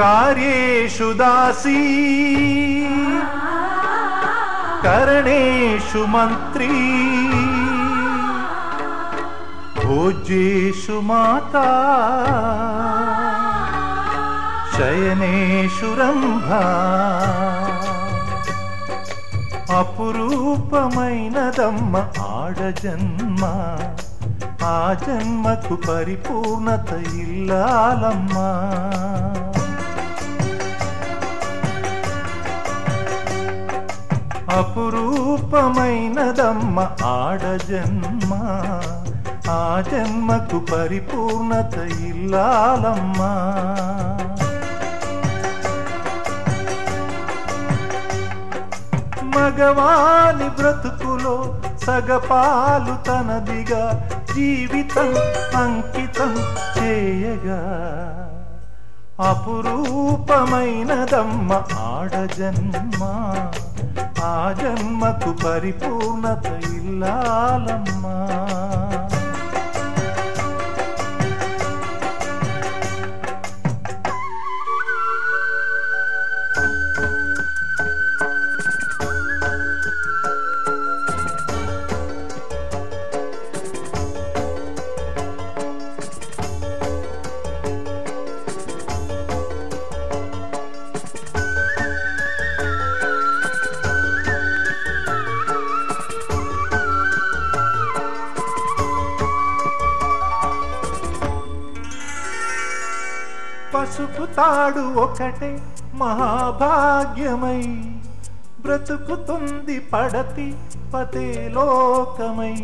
कार्येषु दासी करणेषु मन्त्री भोज्येषु माता शयनेषु रम्भा అపురూపమైనదమ్మ ఆడజన్మ ఆ జన్మకు పరిపూర్ణత ఇల్లాలమ్మా అపురూపమైనదమ్మ ఆడజన్మ ఆ జన్మకు పరిపూర్ణత ఇల్లాలమ్మా. మగవాని బ్రతుకులో సగపాలు తనదిగా జీవితం అంకితం చేయగా అపురూపమైనదమ్మ ఆడజన్మ. ఆ జన్మకు పరిపూర్ణత ఇల్లాలమ్మా. పసుపు తాడు ఒకటే మహాభాగ్యమై బ్రతుకుతుంది పడతి పతే లోకమై.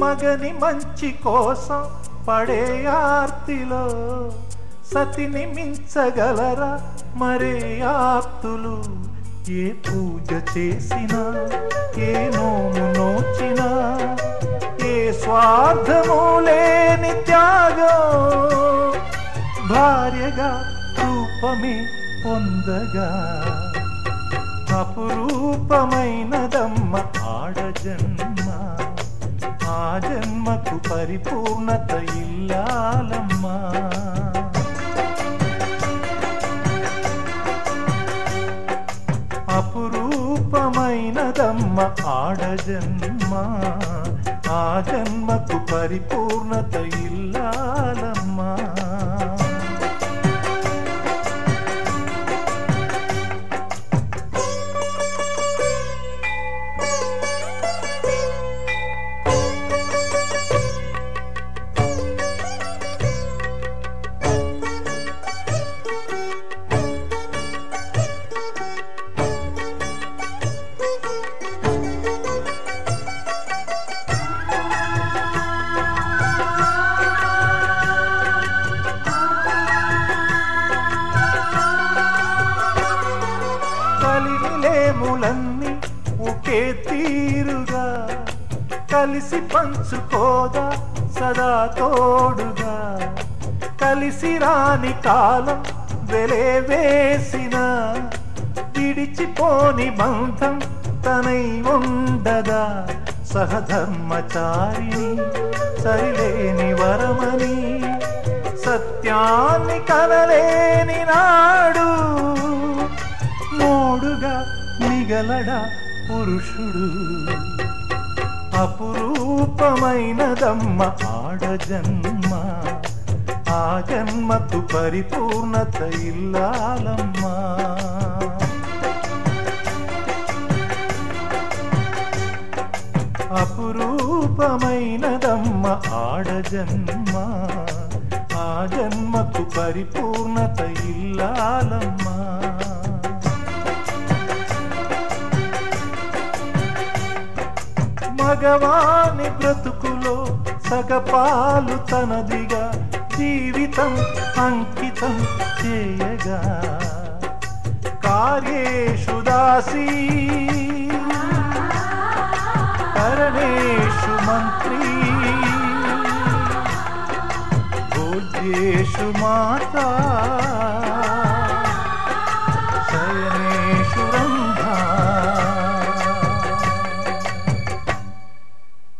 మగని మంచి కోసం పడే ఆర్తిలో సతిని మించగలరా మరే ఆప్తులు? ఏ పూజ చేసినా ఏ నోము నోచినా ఏ స్వార్థము లేని త్యాగం పొందగా రూపమే పొందగా. అపురూపమైనదమ్మ ఆడజన్మ. ఆ జన్మకు పరిపూర్ణత ఇల్లాలమ్మా. అపురూపమైనదమ్మ ఆడజన్మ. ఆ జన్మకు పరిపూర్ణత ఇల్లాలమ్మా. కలిమిలేములన్నీ ఒకే తీరుగా కలిసి పంచుకోదా సదా తోడుగా. కలిసి రాని కాలం వెలే వేసిన విడిచిపోని బంధం తనై ఉండదా సహధర్మచారిని సరిలేని వరమని సత్యాన్ని కనలేని నాడు మిగలడా పురుషుడు? అపురూపమైనదమ్మ ఆడజన్మ ఆ జన్మకు పరిపూర్ణత ఇల్లాలమ్మా. అపురూపమైనదమ్మ ఆడజన్మ ఆ జన్మకు పరిపూర్ణత ఇల్లాలమ్మా. మగవాని బ్రతుకులో సగపాలు తనదిగా జీవితం అంకితం చేయగా. కార్యేషు దాసీ కరణేషు మంత్రి భోజ్యేషు మాతా